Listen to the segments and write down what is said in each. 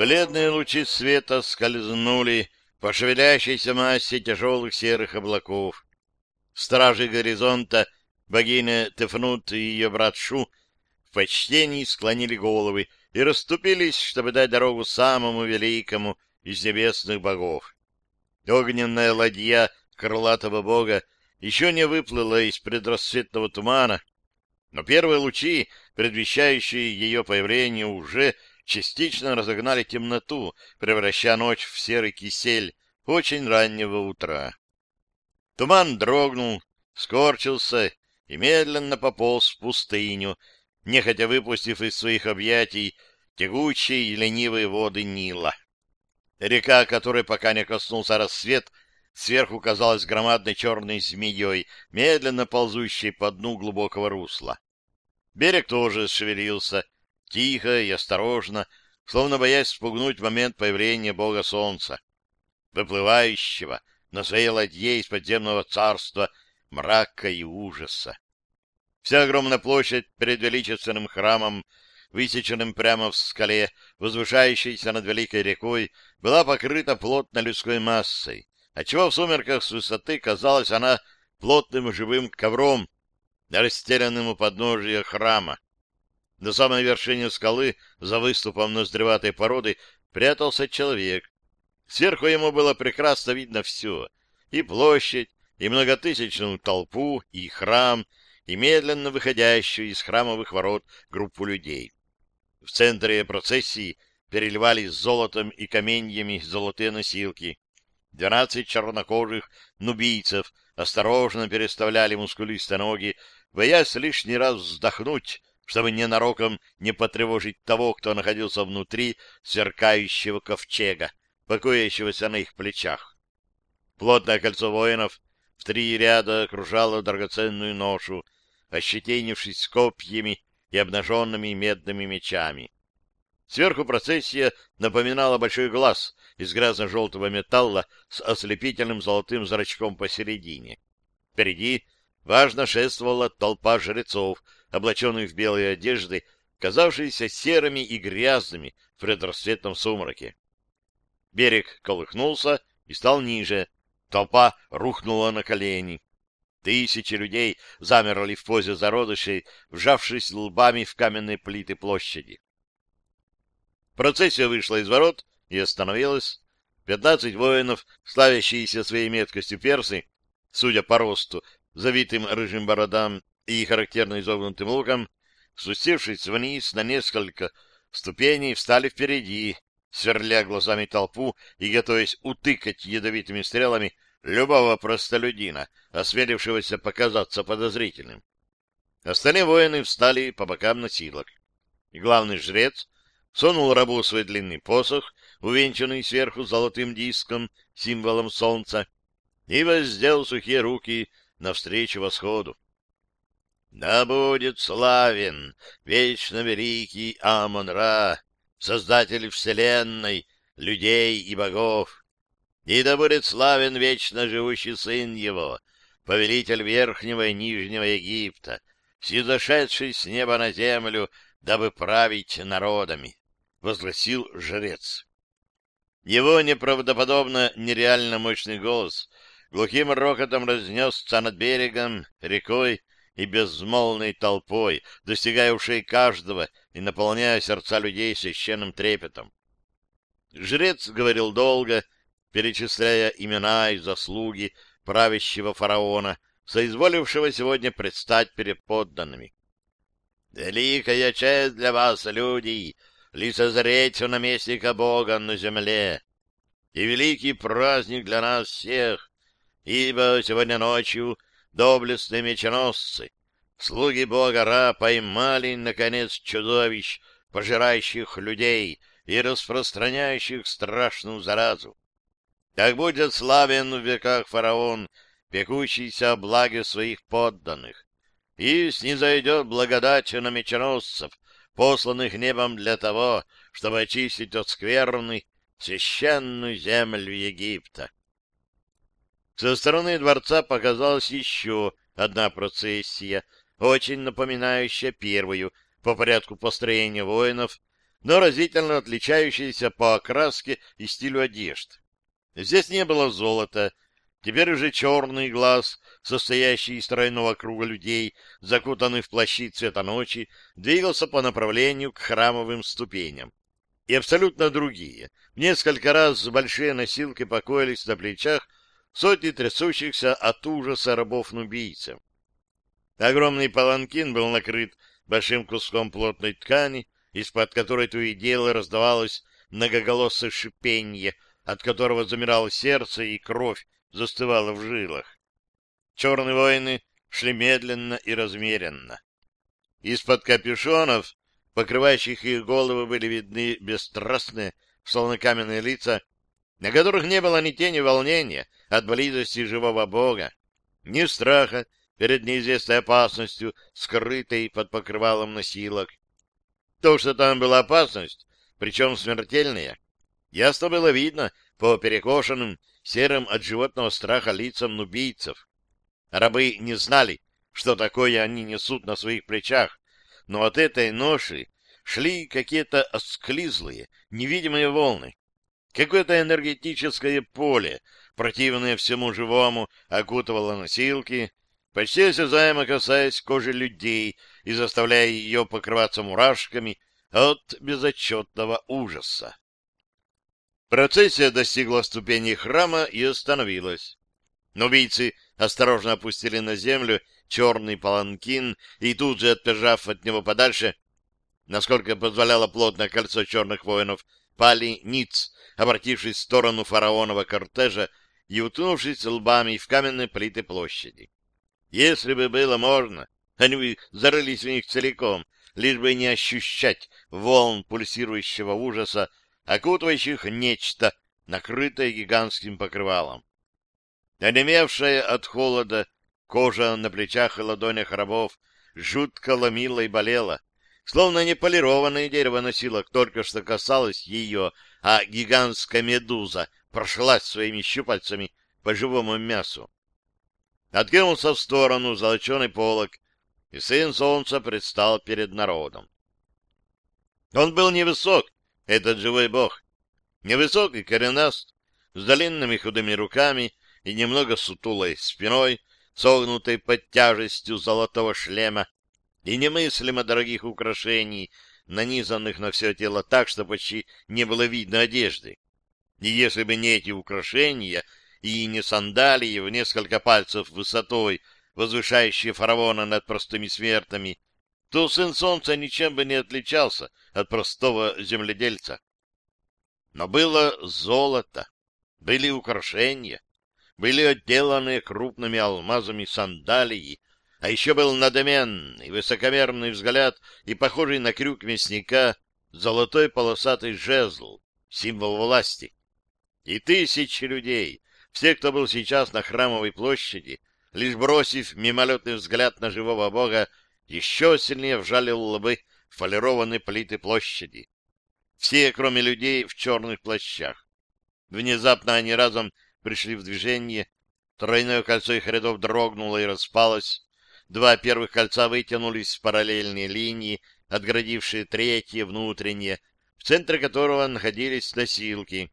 Бледные лучи света скользнули по шевелящейся массе тяжелых серых облаков. Стражи горизонта, богиня Тефнут и ее брат Шу в почтении склонили головы и расступились, чтобы дать дорогу самому великому из небесных богов. Огненная ладья крылатого бога еще не выплыла из предрассветного тумана, но первые лучи, предвещающие ее появление, уже частично разогнали темноту, превращая ночь в серый кисель очень раннего утра. Туман дрогнул, скорчился и медленно пополз в пустыню, нехотя выпустив из своих объятий тягучие и ленивые воды Нила. Река, которой пока не коснулся рассвет, сверху казалась громадной черной змеей, медленно ползущей по дну глубокого русла. Берег тоже шевелился, тихо и осторожно, словно боясь спугнуть момент появления бога солнца, выплывающего на своей ладье из подземного царства мрака и ужаса. Вся огромная площадь перед величественным храмом, высеченным прямо в скале, возвышающейся над великой рекой, была покрыта плотно людской массой, отчего в сумерках с высоты казалась она плотным живым ковром, расстеленным у подножия храма. На самой вершине скалы, за выступом ноздреватой породы, прятался человек. Сверху ему было прекрасно видно все — и площадь, и многотысячную толпу, и храм, и медленно выходящую из храмовых ворот группу людей. В центре процессии переливались золотом и каменьями золотые носилки. Двенадцать чернокожих нубийцев осторожно переставляли мускулистые ноги, боясь лишний раз вздохнуть, чтобы ненароком не потревожить того, кто находился внутри сверкающего ковчега, покоящегося на их плечах. Плотное кольцо воинов в три ряда окружало драгоценную ношу, ощетинившись копьями и обнаженными медными мечами. Сверху процессия напоминала большой глаз из грязно-желтого металла с ослепительным золотым зрачком посередине. Впереди важно шествовала толпа жрецов, облаченных в белые одежды, казавшиеся серыми и грязными в предрассветном сумраке. Берег колыхнулся и стал ниже. Толпа рухнула на колени. Тысячи людей замерли в позе зародышей, вжавшись лбами в каменные плиты площади. Процессия вышла из ворот и остановилась. Пятнадцать воинов, славящиеся своей меткостью персы, судя по росту, завитым рыжим бородам и характерно изогнутым луком, спустившись вниз на несколько ступеней, встали впереди, сверля глазами толпу и готовясь утыкать ядовитыми стрелами любого простолюдина, осмелившегося показаться подозрительным. Остальные воины встали по бокам носилок. И главный жрец сунул рабу свой длинный посох, увенчанный сверху золотым диском, символом солнца, и воздел сухие руки навстречу восходу. Да будет славен вечно великий Амон-Ра, создатель вселенной, людей и богов, и да будет славен вечно живущий сын его, повелитель Верхнего и Нижнего Египта, снизошедший с неба на землю, дабы править народами, — возгласил жрец. Его неправдоподобно нереально мощный голос глухим рокотом разнесся над берегом, рекой и безмолвной толпой, достигая ушей каждого и наполняя сердца людей священным трепетом. Жрец говорил долго, перечисляя имена и заслуги правящего фараона, соизволившего сегодня предстать перед подданными. «Великая честь для вас, люди, лицезреть наместника Бога на земле, и великий праздник для нас всех, ибо сегодня ночью доблестные меченосцы, слуги Бога Ра, поймали, наконец, чудовищ, пожирающих людей и распространяющих страшную заразу. Так будет славен в веках фараон, пекущийся о благе своих подданных, и снизойдет благодать на меченосцев, посланных небом для того, чтобы очистить от скверны священную землю Египта. Со стороны дворца показалась еще одна процессия, очень напоминающая первую по порядку построения воинов, но разительно отличающиеся по окраске и стилю одежд. Здесь не было золота, теперь уже черный глаз, состоящий из тройного круга людей, закутанный в плащи цвета ночи, двигался по направлению к храмовым ступеням. И абсолютно другие, несколько раз большие носилки покоились на плечах сотни трясущихся от ужаса рабов-нубийцев. Огромный паланкин был накрыт большим куском плотной ткани, из-под которой то и дело раздавалось многоголосое шипенье, от которого замирало сердце и кровь застывала в жилах. Черные воины шли медленно и размеренно. Из-под капюшонов, покрывающих их головы, были видны бесстрастные, словно каменные лица, на которых не было ни тени волнения от близости живого Бога, ни страха перед неизвестной опасностью, скрытой под покрывалом носилок. То, что там была опасность, причем смертельная, ясно было видно по перекошенным, серым от животного страха лицам нубийцев. Рабы не знали, что такое они несут на своих плечах, но от этой ноши шли какие-то осклизлые, невидимые волны. Какое-то энергетическое поле, противное всему живому, окутывало носилки, почти осязаемо касаясь кожи людей и заставляя ее покрываться мурашками от безотчетного ужаса. Процессия достигла ступени храма и остановилась. Но убийцы осторожно опустили на землю черный паланкин и тут же, отбежав от него подальше, насколько позволяло плотное кольцо черных воинов, пали ниц, обратившись в сторону фараонова кортежа и утнувшись лбами в каменные плиты площади. Если бы было можно, они бы зарылись в них целиком, лишь бы не ощущать волн пульсирующего ужаса, окутывающих нечто, накрытое гигантским покрывалом. Онемевшая от холода кожа на плечах и ладонях рабов жутко ломила и болела, словно не полированное дерево носилок только что касалось ее, а гигантская медуза прошлась своими щупальцами по живому мясу откинулся в сторону золоченый полог, и сын солнца предстал перед народом. Он был невысок, этот живой бог, невысокий, коренаст, с длинными худыми руками и немного сутулой спиной, согнутой под тяжестью золотого шлема и немыслимо дорогих украшений, нанизанных на все тело так, что почти не было видно одежды. И если бы не эти украшения — и не сандалии в несколько пальцев высотой, возвышающие фараона над простыми смертными, то сын солнца ничем бы не отличался от простого земледельца. Но было золото, были украшения, были отделанные крупными алмазами сандалии, а еще был надменный, высокомерный взгляд и похожий на крюк мясника золотой полосатый жезл, символ власти. И тысячи людей, все, кто был сейчас на храмовой площади, лишь бросив мимолетный взгляд на живого бога, еще сильнее вжалил лбы в полированные плиты площади. Все, кроме людей в черных плащах. Внезапно они разом пришли в движение, тройное кольцо их рядов дрогнуло и распалось, два первых кольца вытянулись в параллельные линии, отгородившие третье внутреннее, в центре которого находились носилки,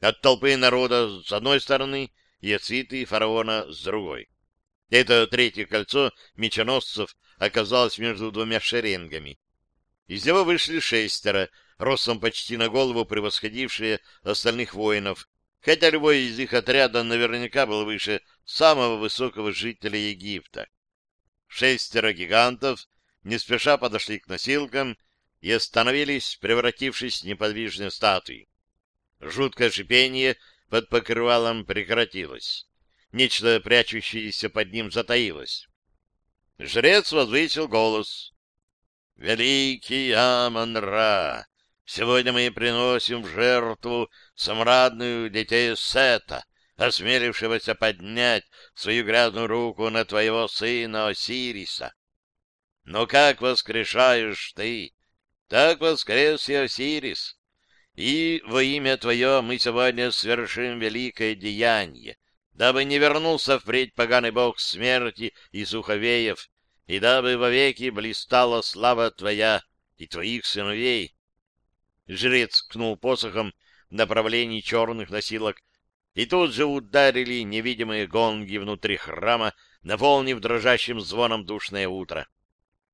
от толпы народа с одной стороны и от фараона с другой. Это третье кольцо меченосцев оказалось между двумя шеренгами. Из него вышли шестеро, ростом почти на голову превосходившие остальных воинов, хотя любой из их отряда наверняка был выше самого высокого жителя Египта. Шестеро гигантов не спеша подошли к носилкам и остановились, превратившись в неподвижные статуи. Жуткое шипение под покрывалом прекратилось. Нечто, прячущееся под ним, затаилось. Жрец возвысил голос. «Великий Амон-Ра, сегодня мы приносим в жертву самрадную детей Сета, осмелившегося поднять свою грязную руку на твоего сына Осириса. Но как воскрешаешь ты, так воскрес и Осирис, и во имя Твое мы сегодня совершим великое деяние, дабы не вернулся впредь поганый бог смерти и суховеев, и дабы вовеки блистала слава Твоя и Твоих сыновей. Жрец кнул посохом в направлении черных носилок, и тут же ударили невидимые гонги внутри храма, наполнив дрожащим звоном душное утро.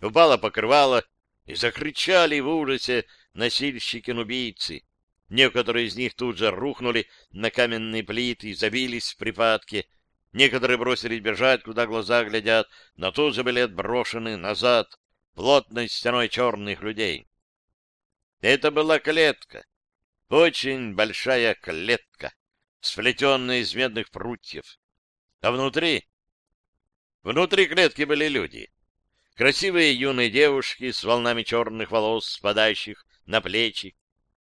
Упало покрывало, и закричали в ужасе носильщики-нубийцы. Некоторые из них тут же рухнули на каменные плиты и забились в припадке. Некоторые бросились бежать, куда глаза глядят, но тут же были отброшены назад плотной стеной черных людей. Это была клетка, очень большая клетка, сплетенная из медных прутьев. А внутри... Внутри клетки были люди. Красивые юные девушки с волнами черных волос, спадающих на плечи,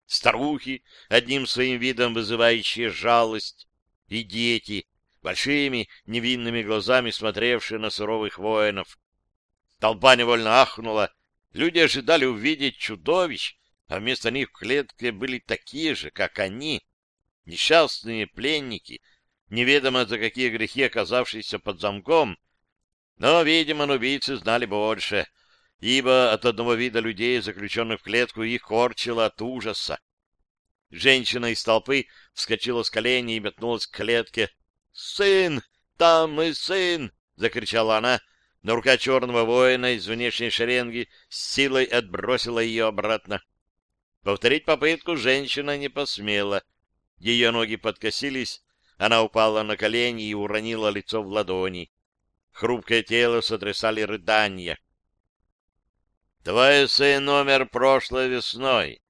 старухи, одним своим видом вызывающие жалость, и дети, большими невинными глазами смотревшие на суровых воинов. Толпа невольно ахнула. Люди ожидали увидеть чудовищ, а вместо них в клетке были такие же, как они, несчастные пленники, неведомо за какие грехи оказавшиеся под замком. Но, видимо, убийцы знали больше, ибо от одного вида людей, заключенных в клетку, их корчило от ужаса. Женщина из толпы вскочила с колени и метнулась к клетке. «Сын! Там и сын!» — закричала она, но рука черного воина из внешней шеренги с силой отбросила ее обратно. Повторить попытку женщина не посмела. Ее ноги подкосились, она упала на колени и уронила лицо в ладони. Хрупкое тело сотрясали рыдания. «Твой сын номер прошлой весной,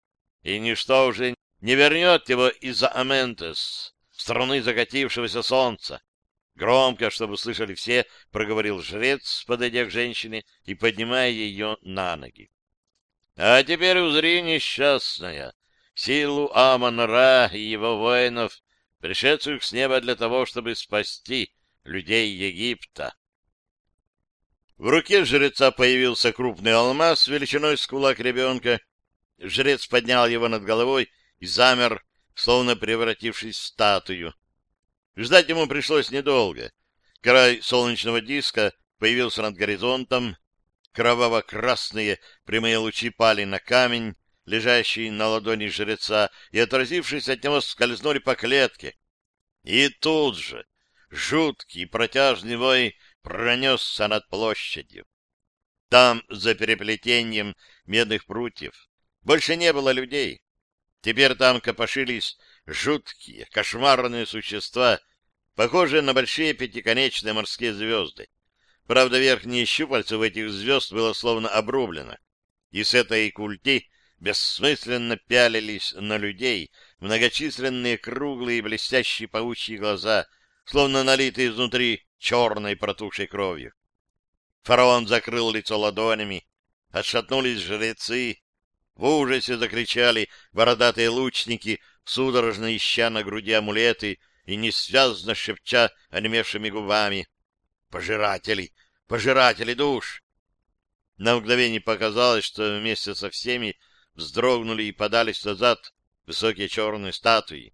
и ничто уже не вернет его из-за Аментес, страны закатившегося солнца. Громко, чтобы слышали все, проговорил жрец, подойдя к женщине и поднимая ее на ноги. А теперь узри, несчастная, силу Амон-Ра и его воинов, пришедших с неба для того, чтобы спасти людей Египта. В руке жреца появился крупный алмаз величиной с кулак ребенка. Жрец поднял его над головой и замер, словно превратившись в статую. Ждать ему пришлось недолго. Край солнечного диска появился над горизонтом, Кроваво-красные прямые лучи пали на камень, лежащий на ладони жреца, и, отразившись от него, скользнули по клетке. И тут же жуткий протяжный вой пронесся над площадью. Там, за переплетением медных прутьев, больше не было людей. Теперь там копошились жуткие, кошмарные существа, похожие на большие пятиконечные морские звезды. Правда, верхние щупальца у этих звезд было словно обрублено, и с этой культи бессмысленно пялились на людей многочисленные круглые блестящие паучьи глаза, словно налитые изнутри черной протухшей кровью. Фараон закрыл лицо ладонями, отшатнулись жрецы, в ужасе закричали бородатые лучники, судорожно ища на груди амулеты и несвязно шепча онемевшими губами. Пожиратели! Пожиратели душ! На мгновение показалось, что вместе со всеми вздрогнули и подались назад высокие черные статуи.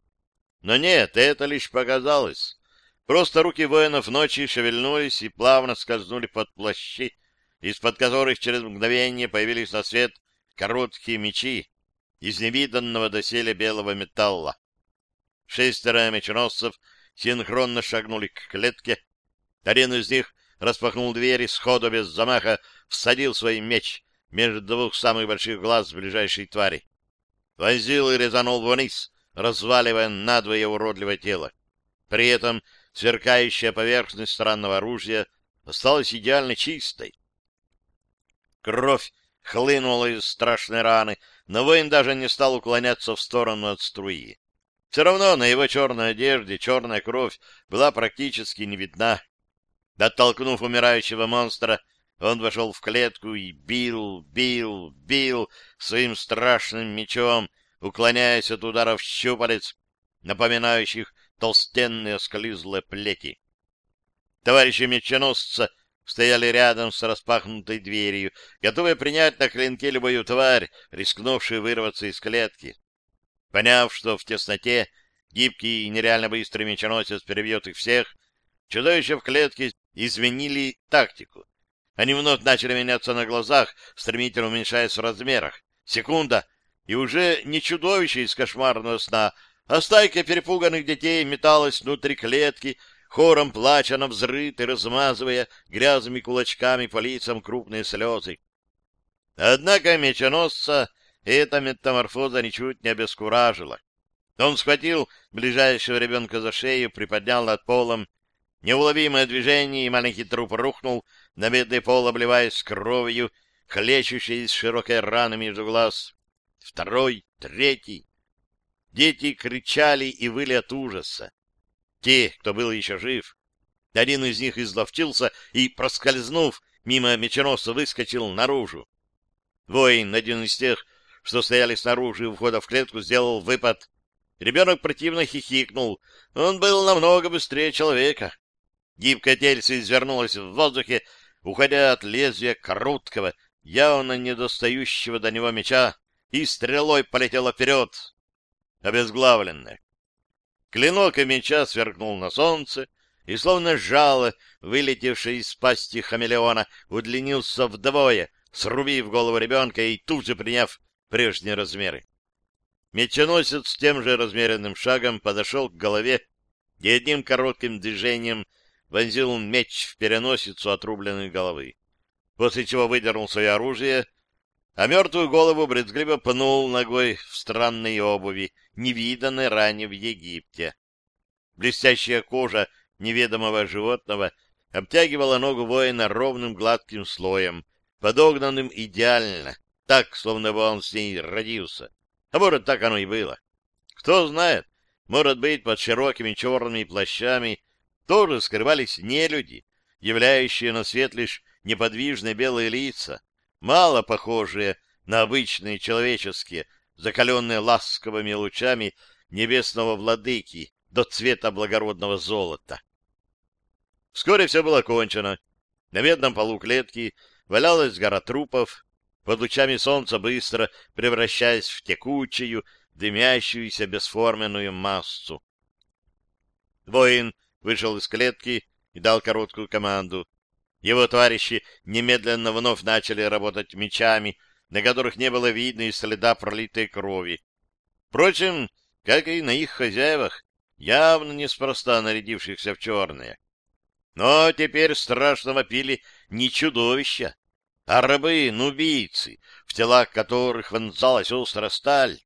Но нет, это лишь показалось. Просто руки воинов ночи шевельнулись и плавно скользнули под плащи, из-под которых через мгновение появились на свет короткие мечи из невиданного доселе белого металла. Шестеро меченосцев синхронно шагнули к клетке, один из них распахнул дверь и сходу без замаха всадил свой меч между двух самых больших глаз ближайшей твари. Вонзил и резанул вниз, разваливая надвое уродливое тело. При этом сверкающая поверхность странного оружия осталась идеально чистой. Кровь хлынула из страшной раны, но воин даже не стал уклоняться в сторону от струи. Все равно на его черной одежде черная кровь была практически не видна. Оттолкнув умирающего монстра, он вошел в клетку и бил, бил, бил своим страшным мечом, уклоняясь от ударов щупалец, напоминающих толстенные склизлые плети. Товарищи меченосца стояли рядом с распахнутой дверью, готовые принять на клинке любую тварь, рискнувшую вырваться из клетки. Поняв, что в тесноте гибкий и нереально быстрый меченосец перебьет их всех, чудовища в клетке изменили тактику. Они вновь начали меняться на глазах, стремительно уменьшаясь в размерах. Секунда, и уже не чудовище из кошмарного сна, а стайка перепуганных детей металась внутри клетки, хором плача на взрыв и размазывая грязными кулачками по лицам крупные слезы. Однако меченосца эта метаморфоза ничуть не обескуражила. Он схватил ближайшего ребенка за шею, приподнял над полом. Неуловимое движение, и маленький труп рухнул на медный пол, обливаясь кровью, хлещущей из широкой раны между глаз. Второй, третий. Дети кричали и выли от ужаса. Те, кто был еще жив. Один из них изловчился и, проскользнув, мимо меченосца выскочил наружу. Воин, один из тех, что стояли снаружи у входа в клетку, сделал выпад. Ребенок противно хихикнул. Он был намного быстрее человека. Гибкое тельце извернулось в воздухе, уходя от лезвия короткого, явно недостающего до него меча, и стрелой полетело вперед, обезглавленное. Клинок и меча сверкнул на солнце, и словно жало, вылетевшее из пасти хамелеона, удлинился вдвое, срубив голову ребенка и тут же приняв прежние размеры. Меченосец с тем же размеренным шагом подошел к голове и одним коротким движением вонзил меч в переносицу отрубленной головы, после чего выдернул свое оружие, а мертвую голову брезгливо пнул ногой в странной обуви, невиданной ранее в Египте. Блестящая кожа неведомого животного обтягивала ногу воина ровным гладким слоем, подогнанным идеально, так, словно бы он с ней родился. А может, так оно и было. Кто знает, может быть, под широкими черными плащами тоже скрывались нелюди, являющие на свет лишь неподвижные белые лица, мало похожие на обычные человеческие, закаленные ласковыми лучами небесного владыки до цвета благородного золота. Вскоре все было кончено. На медном полу клетки валялась гора трупов, под лучами солнца быстро превращаясь в текучую, дымящуюся бесформенную массу. Воин вышел из клетки и дал короткую команду. Его товарищи немедленно вновь начали работать мечами, на которых не было видно и следа пролитой крови. Впрочем, как и на их хозяевах, явно неспроста нарядившихся в черное. Но теперь страшно вопили не чудовища, а рабы, нубийцы, в телах которых вонзалась острая сталь.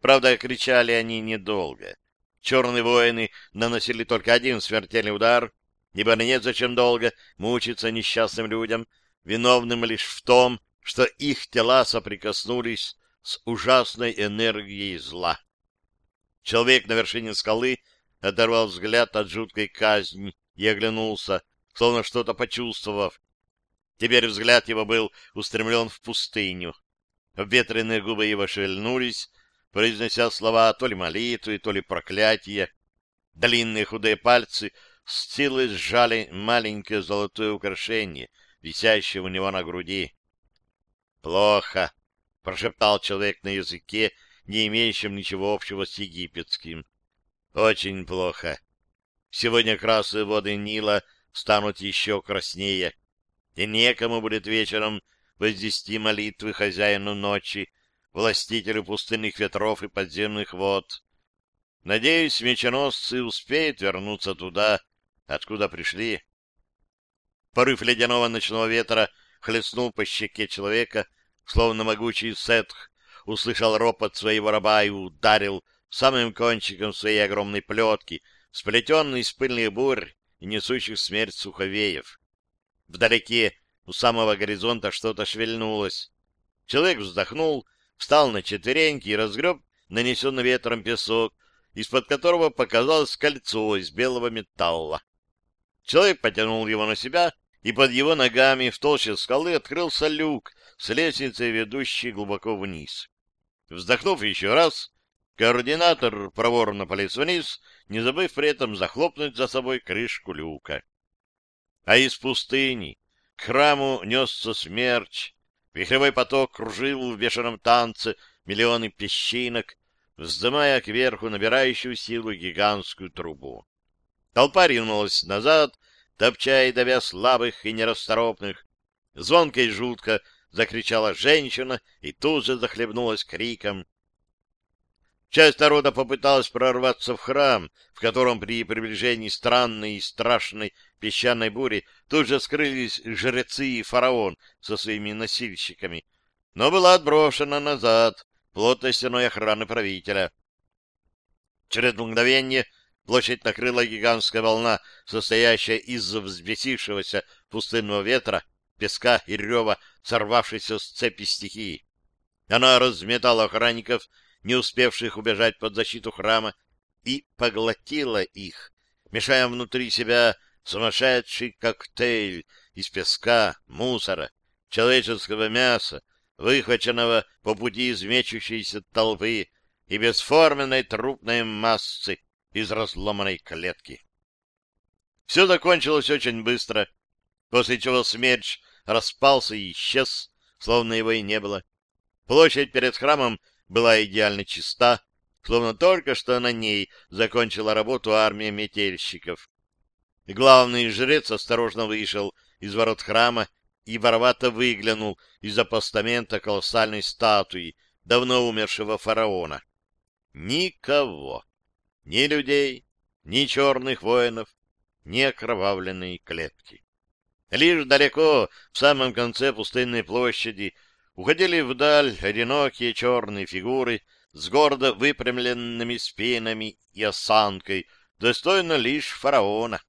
Правда, кричали они недолго. Черные воины наносили только один смертельный удар, ибо нет зачем долго мучиться несчастным людям, виновным лишь в том, что их тела соприкоснулись с ужасной энергией зла. Человек на вершине скалы оторвал взгляд от жуткой казни и оглянулся, словно что-то почувствовав, Теперь взгляд его был устремлен в пустыню. Обветренные губы его шевельнулись, произнося слова то ли молитвы, то ли проклятия. Длинные худые пальцы с силой сжали маленькое золотое украшение, висящее у него на груди. «Плохо», — прошептал человек на языке, не имеющем ничего общего с египетским. «Очень плохо. Сегодня красные воды Нила станут еще краснее и некому будет вечером вознести молитвы хозяину ночи, властителю пустынных ветров и подземных вод. Надеюсь, меченосцы успеют вернуться туда, откуда пришли. Порыв ледяного ночного ветра хлестнул по щеке человека, словно могучий сетх, услышал ропот своего раба и ударил самым кончиком своей огромной плетки, сплетенной из пыльных бурь и несущих смерть суховеев. Вдалеке, у самого горизонта, что-то шевельнулось. Человек вздохнул, встал на четвереньки и разгреб нанесенный ветром песок, из-под которого показалось кольцо из белого металла. Человек потянул его на себя, и под его ногами в толще скалы открылся люк с лестницей, ведущей глубоко вниз. Вздохнув еще раз, координатор проворно полез вниз, не забыв при этом захлопнуть за собой крышку люка а из пустыни к храму несся смерч. Вихревой поток кружил в бешеном танце миллионы песчинок, вздымая кверху набирающую силу гигантскую трубу. Толпа ринулась назад, топча и давя слабых и нерасторопных. Звонко и жутко закричала женщина и тут же захлебнулась криком. Часть народа попыталась прорваться в храм, в котором при приближении странной и страшной песчаной бури тут же скрылись жрецы и фараон со своими носильщиками, но была отброшена назад плотной стеной охраны правителя. Через мгновение площадь накрыла гигантская волна, состоящая из взбесившегося пустынного ветра, песка и рева, сорвавшейся с цепи стихии. Она разметала охранников, не успевших убежать под защиту храма, и поглотила их, мешая внутри себя сумасшедший коктейль из песка, мусора, человеческого мяса, выхваченного по пути из мечущейся толпы и бесформенной трупной массы из разломанной клетки. Все закончилось очень быстро, после чего смерч распался и исчез, словно его и не было. Площадь перед храмом была идеально чиста, словно только что на ней закончила работу армия метельщиков. Главный жрец осторожно вышел из ворот храма и воровато выглянул из-за постамента колоссальной статуи давно умершего фараона. Никого. Ни людей, ни черных воинов, ни окровавленной клетки. Лишь далеко, в самом конце пустынной площади, уходили вдаль одинокие черные фигуры с гордо выпрямленными спинами и осанкой, достойно лишь фараона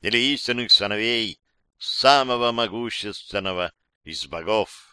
или истинных сыновей самого могущественного из богов.